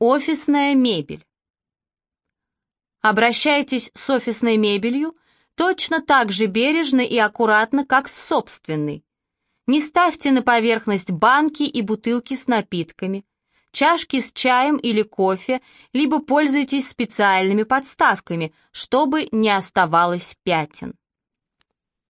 Офисная мебель. Обращайтесь с офисной мебелью точно так же бережно и аккуратно, как с собственной. Не ставьте на поверхность банки и бутылки с напитками, чашки с чаем или кофе, либо пользуйтесь специальными подставками, чтобы не оставалось пятен.